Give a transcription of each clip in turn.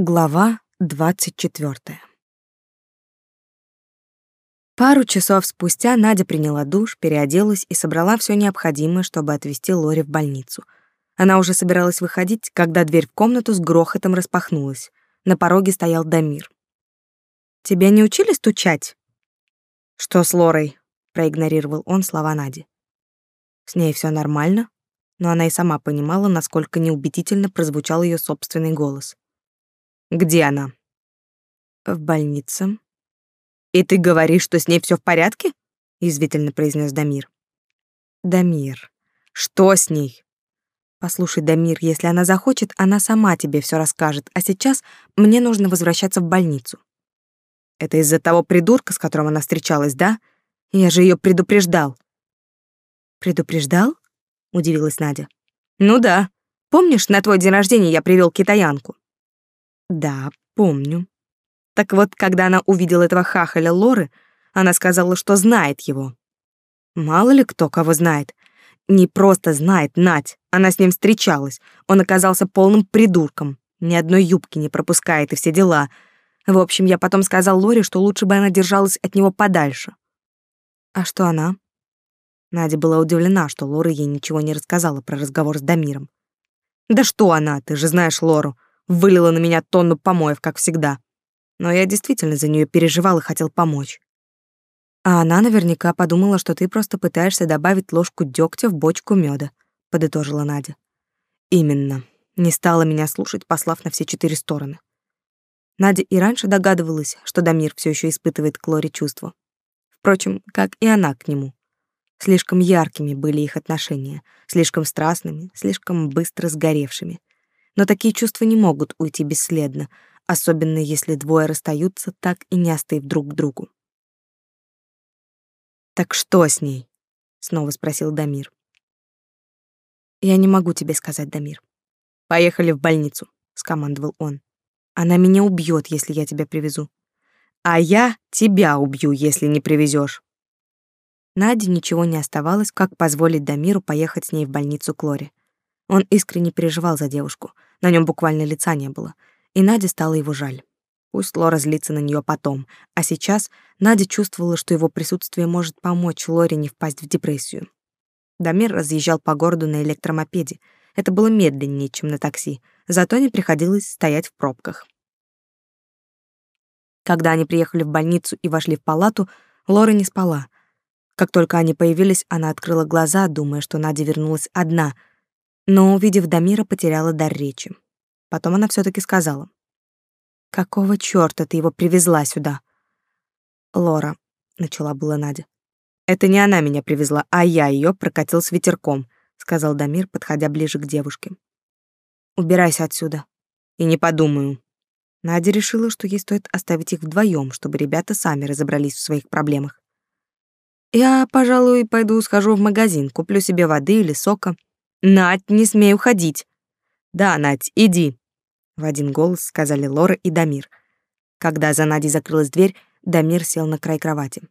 Глава двадцать четвертая. Пару часов спустя Надя приняла душ, переоделась и собрала все необходимое, чтобы отвезти Лори в больницу. Она уже собиралась выходить, когда дверь в комнату с грохотом распахнулась. На пороге стоял Дамир. «Тебя не учили стучать?» «Что с Лорой?» — проигнорировал он слова Нади. С ней все нормально, но она и сама понимала, насколько неубедительно прозвучал ее собственный голос. Где она? В больнице. И ты говоришь, что с ней все в порядке? Извитительно произнес Дамир. Дамир, что с ней? Послушай, Дамир, если она захочет, она сама тебе все расскажет, а сейчас мне нужно возвращаться в больницу. Это из-за того придурка, с которым она встречалась, да? Я же ее предупреждал. Предупреждал? удивилась Надя. Ну да. Помнишь, на твой день рождения я привел китаянку? Да, помню. Так вот, когда она увидела этого хахаля Лоры, она сказала, что знает его. Мало ли кто кого знает. Не просто знает Надь, она с ним встречалась. Он оказался полным придурком. Ни одной юбки не пропускает и все дела. В общем, я потом сказал Лоре, что лучше бы она держалась от него подальше. А что она? Надя была удивлена, что Лора ей ничего не рассказала про разговор с Дамиром. Да что она, ты же знаешь Лору вылила на меня тонну помоев, как всегда. Но я действительно за нее переживал и хотел помочь. А она наверняка подумала, что ты просто пытаешься добавить ложку дегтя в бочку меда, подытожила Надя. Именно. Не стала меня слушать, послав на все четыре стороны. Надя и раньше догадывалась, что Дамир все еще испытывает к Лоре чувства. Впрочем, как и она к нему. Слишком яркими были их отношения, слишком страстными, слишком быстро сгоревшими. Но такие чувства не могут уйти бесследно, особенно если двое расстаются, так и не остыв друг к другу. «Так что с ней?» — снова спросил Дамир. «Я не могу тебе сказать, Дамир. Поехали в больницу», — скомандовал он. «Она меня убьет, если я тебя привезу». «А я тебя убью, если не привезешь. Наде ничего не оставалось, как позволить Дамиру поехать с ней в больницу к Лоре. Он искренне переживал за девушку. На нем буквально лица не было, и Наде стало его жаль. Пусть Лора злится на нее потом, а сейчас Надя чувствовала, что его присутствие может помочь Лоре не впасть в депрессию. Дамир разъезжал по городу на электромопеде. Это было медленнее, чем на такси, зато не приходилось стоять в пробках. Когда они приехали в больницу и вошли в палату, Лора не спала. Как только они появились, она открыла глаза, думая, что Надя вернулась одна — но, увидев Дамира, потеряла дар речи. Потом она все таки сказала. «Какого чёрта ты его привезла сюда?» «Лора», — начала была Надя. «Это не она меня привезла, а я ее прокатил с ветерком», — сказал Дамир, подходя ближе к девушке. «Убирайся отсюда». «И не подумаю». Надя решила, что ей стоит оставить их вдвоем, чтобы ребята сами разобрались в своих проблемах. «Я, пожалуй, пойду схожу в магазин, куплю себе воды или сока», Надь, не смей уходить. Да, Надь, иди, в один голос сказали Лора и Дамир. Когда за Надей закрылась дверь, Дамир сел на край кровати.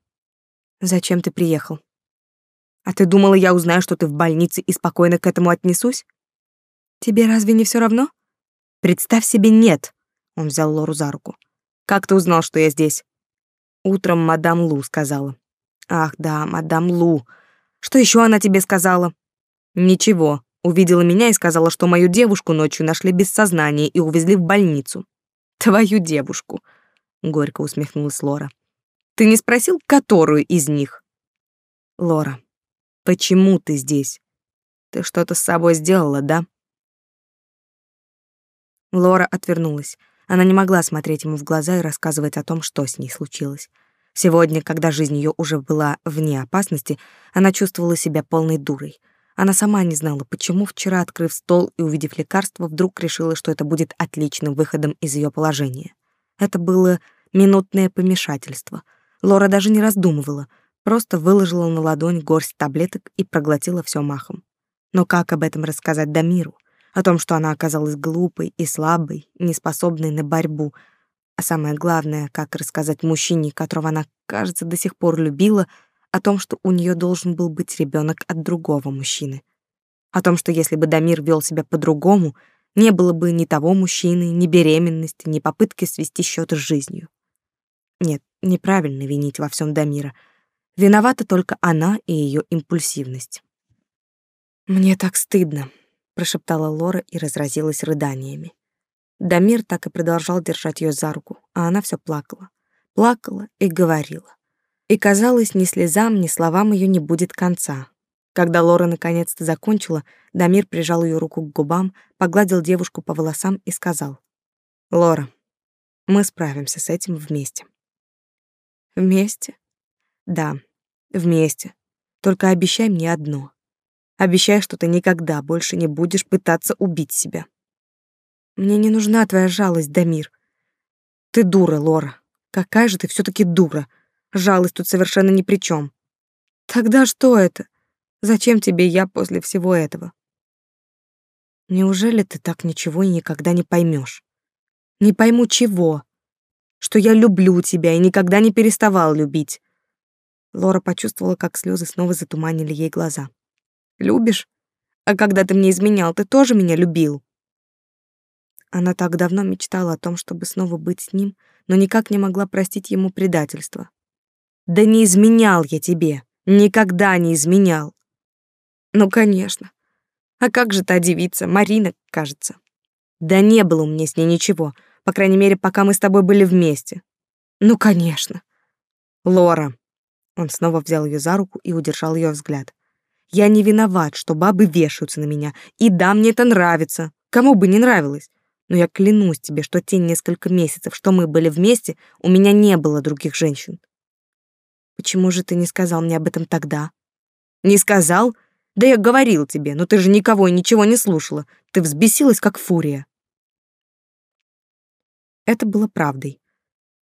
Зачем ты приехал? А ты думала, я узнаю, что ты в больнице и спокойно к этому отнесусь? Тебе разве не все равно? Представь себе, нет. Он взял Лору за руку. Как ты узнал, что я здесь? Утром мадам Лу сказала. Ах, да, мадам Лу. Что еще она тебе сказала? Ничего, увидела меня и сказала, что мою девушку ночью нашли без сознания и увезли в больницу. Твою девушку, горько усмехнулась Лора. Ты не спросил, которую из них? Лора, почему ты здесь? Ты что-то с собой сделала, да? Лора отвернулась. Она не могла смотреть ему в глаза и рассказывать о том, что с ней случилось. Сегодня, когда жизнь ее уже была вне опасности, она чувствовала себя полной дурой. Она сама не знала, почему вчера, открыв стол и увидев лекарство, вдруг решила, что это будет отличным выходом из ее положения. Это было минутное помешательство. Лора даже не раздумывала, просто выложила на ладонь горсть таблеток и проглотила все махом. Но как об этом рассказать Дамиру? О том, что она оказалась глупой и слабой, неспособной на борьбу. А самое главное, как рассказать мужчине, которого она, кажется, до сих пор любила — о том, что у нее должен был быть ребенок от другого мужчины, о том, что если бы Дамир вел себя по-другому, Не было бы ни того мужчины, ни беременности, ни попытки свести счеты с жизнью. Нет, неправильно винить во всем Дамира. Виновата только она и ее импульсивность. «Мне так стыдно», — прошептала Лора и разразилась рыданиями. Дамир так и продолжал держать ее за руку, а она все плакала. Плакала и говорила. И, казалось, ни слезам, ни словам ее не будет конца. Когда Лора наконец-то закончила, Дамир прижал ее руку к губам, погладил девушку по волосам и сказал. «Лора, мы справимся с этим вместе». «Вместе?» «Да, вместе. Только обещай мне одно. Обещай, что ты никогда больше не будешь пытаться убить себя». «Мне не нужна твоя жалость, Дамир. Ты дура, Лора. Какая же ты все таки дура. Жалость тут совершенно ни при чем. Тогда что это? Зачем тебе я после всего этого? Неужели ты так ничего и никогда не поймешь? Не пойму чего? Что я люблю тебя и никогда не переставал любить. Лора почувствовала, как слезы снова затуманили ей глаза. Любишь? А когда ты мне изменял, ты тоже меня любил? Она так давно мечтала о том, чтобы снова быть с ним, но никак не могла простить ему предательство. Да не изменял я тебе, никогда не изменял. Ну, конечно. А как же та девица, Марина, кажется? Да не было у меня с ней ничего, по крайней мере, пока мы с тобой были вместе. Ну, конечно. Лора. Он снова взял ее за руку и удержал ее взгляд. Я не виноват, что бабы вешаются на меня. И да, мне это нравится. Кому бы не нравилось. Но я клянусь тебе, что те несколько месяцев, что мы были вместе, у меня не было других женщин. Почему же ты не сказал мне об этом тогда? Не сказал? Да я говорил тебе, но ты же никого и ничего не слушала. Ты взбесилась, как фурия. Это было правдой.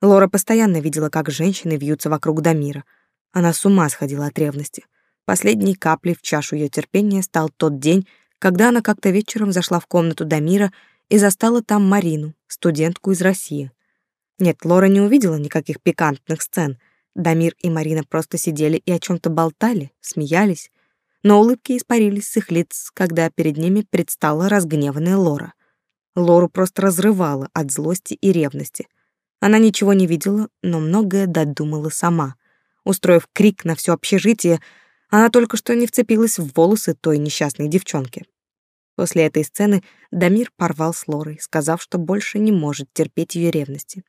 Лора постоянно видела, как женщины вьются вокруг Дамира. Она с ума сходила от ревности. Последней каплей в чашу ее терпения стал тот день, когда она как-то вечером зашла в комнату Дамира и застала там Марину, студентку из России. Нет, Лора не увидела никаких пикантных сцен. Дамир и Марина просто сидели и о чем то болтали, смеялись но улыбки испарились с их лиц, когда перед ними предстала разгневанная Лора. Лору просто разрывала от злости и ревности. Она ничего не видела, но многое додумала сама. Устроив крик на все общежитие, она только что не вцепилась в волосы той несчастной девчонки. После этой сцены Дамир порвал с Лорой, сказав, что больше не может терпеть ее ревности.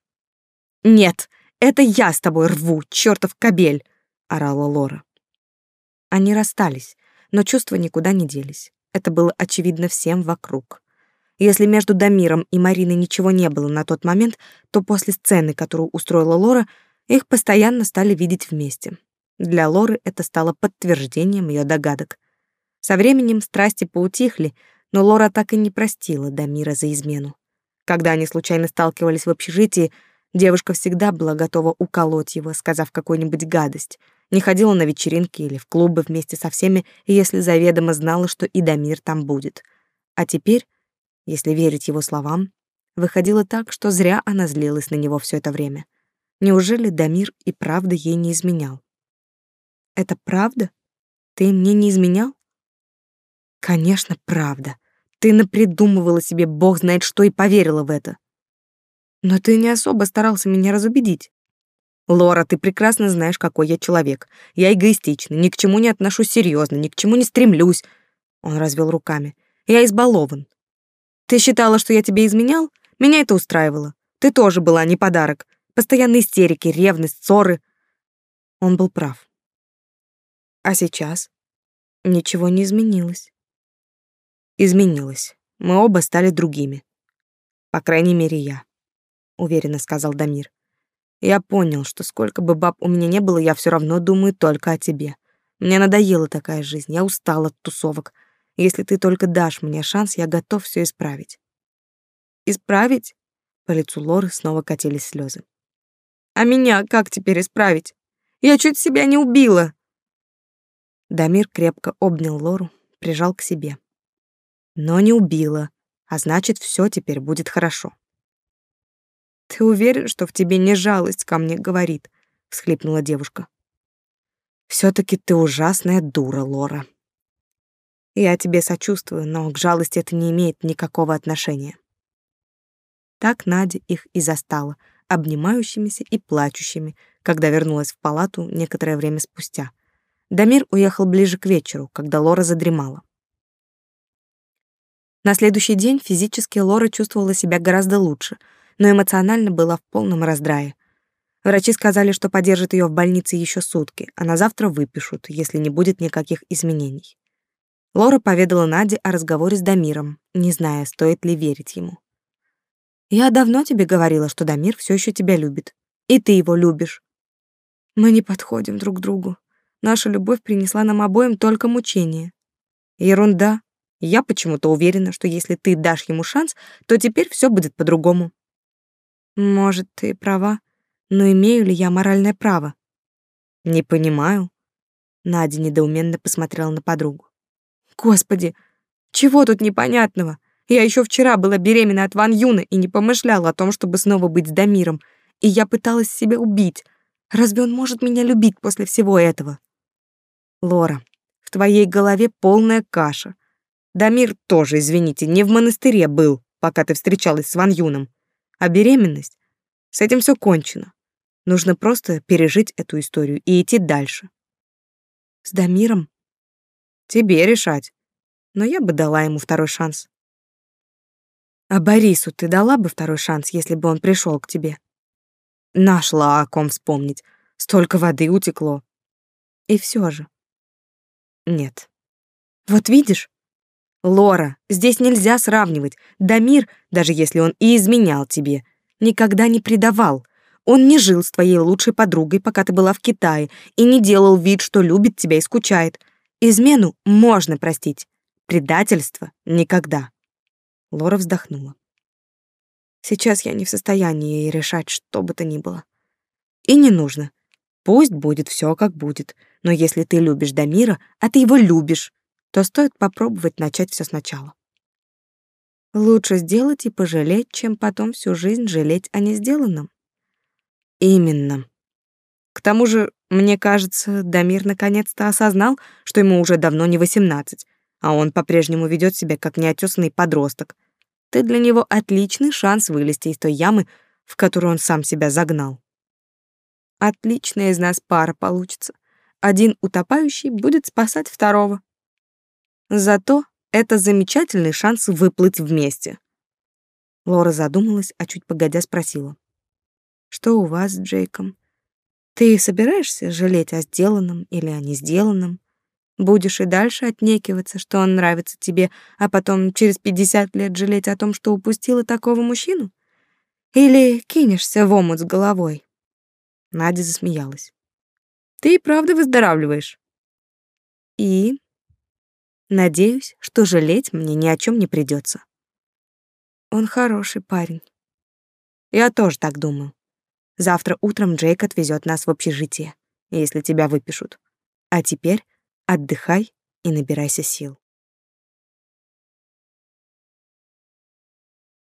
«Нет, это я с тобой рву, чертов кобель!» — орала Лора. Они расстались, но чувства никуда не делись. Это было очевидно всем вокруг. Если между Дамиром и Мариной ничего не было на тот момент, то после сцены, которую устроила Лора, их постоянно стали видеть вместе. Для Лоры это стало подтверждением ее догадок. Со временем страсти поутихли, но Лора так и не простила Дамира за измену. Когда они случайно сталкивались в общежитии, девушка всегда была готова уколоть его, сказав какую-нибудь гадость — не ходила на вечеринки или в клубы вместе со всеми, если заведомо знала, что и Дамир там будет. А теперь, если верить его словам, выходило так, что зря она злилась на него все это время. Неужели Дамир и правда ей не изменял? Это правда? Ты мне не изменял? Конечно, правда. Ты напридумывала себе бог знает что и поверила в это. Но ты не особо старался меня разубедить. Лора, ты прекрасно знаешь, какой я человек. Я эгоистичный, ни к чему не отношусь серьезно, ни к чему не стремлюсь. Он развел руками. Я избалован. Ты считала, что я тебе изменял? Меня это устраивало. Ты тоже была не подарок. Постоянные истерики, ревность, ссоры. Он был прав. А сейчас ничего не изменилось. Изменилось. Мы оба стали другими. По крайней мере, я, уверенно сказал Дамир. Я понял, что сколько бы баб у меня не было, я все равно думаю только о тебе. Мне надоела такая жизнь, я устал от тусовок. Если ты только дашь мне шанс, я готов все исправить. Исправить? По лицу Лоры снова катились слезы. А меня как теперь исправить? Я чуть себя не убила. Дамир крепко обнял Лору, прижал к себе. Но не убила, а значит, все теперь будет хорошо. Ты уверен, что в тебе не жалость ко мне говорит? всхлипнула девушка. все таки ты ужасная дура, Лора. Я тебе сочувствую, но к жалости это не имеет никакого отношения. Так Надя их и застала, обнимающимися и плачущими, когда вернулась в палату некоторое время спустя. Дамир уехал ближе к вечеру, когда Лора задремала. На следующий день физически Лора чувствовала себя гораздо лучше, но эмоционально была в полном раздрае. Врачи сказали, что подержат ее в больнице еще сутки, а на завтра выпишут, если не будет никаких изменений. Лора поведала Наде о разговоре с Дамиром, не зная, стоит ли верить ему. Я давно тебе говорила, что Дамир все еще тебя любит. И ты его любишь. Мы не подходим друг к другу. Наша любовь принесла нам обоим только мучения. Ерунда. Я почему-то уверена, что если ты дашь ему шанс, то теперь все будет по-другому. Может, ты права, но имею ли я моральное право? Не понимаю. Надя недоуменно посмотрела на подругу. Господи, чего тут непонятного? Я еще вчера была беременна от Ван Юна и не помышляла о том, чтобы снова быть с Дамиром. И я пыталась себя убить. Разве он может меня любить после всего этого? Лора, в твоей голове полная каша. Дамир тоже, извините, не в монастыре был, пока ты встречалась с Ван Юном. А беременность? С этим все кончено. Нужно просто пережить эту историю и идти дальше. С Дамиром? Тебе решать. Но я бы дала ему второй шанс. А Борису ты дала бы второй шанс, если бы он пришел к тебе? Нашла о ком вспомнить. Столько воды утекло. И все же. Нет. Вот видишь? Лора, здесь нельзя сравнивать. Дамир, даже если он и изменял тебе, никогда не предавал. Он не жил с твоей лучшей подругой, пока ты была в Китае, и не делал вид, что любит тебя и скучает. Измену можно простить. Предательство — никогда. Лора вздохнула. Сейчас я не в состоянии решать что бы то ни было. И не нужно. Пусть будет все как будет, но если ты любишь Дамира, а ты его любишь, то стоит попробовать начать все сначала. Лучше сделать и пожалеть, чем потом всю жизнь жалеть о не сделанном. Именно. К тому же, мне кажется, Дамир наконец-то осознал, что ему уже давно не восемнадцать, а он по-прежнему ведет себя как неотесанный подросток. Ты для него отличный шанс вылезти из той ямы, в которую он сам себя загнал. Отличная из нас пара получится. Один утопающий будет спасать второго. Зато это замечательный шанс выплыть вместе. Лора задумалась, а чуть погодя спросила. «Что у вас с Джейком? Ты собираешься жалеть о сделанном или о не сделанном? Будешь и дальше отнекиваться, что он нравится тебе, а потом через пятьдесят лет жалеть о том, что упустила такого мужчину? Или кинешься в омут с головой? Надя засмеялась. Ты и правда выздоравливаешь. И надеюсь, что жалеть мне ни о чем не придется. Он хороший парень. Я тоже так думаю. Завтра утром Джейк отвезет нас в общежитие, если тебя выпишут. А теперь Отдыхай и набирайся сил.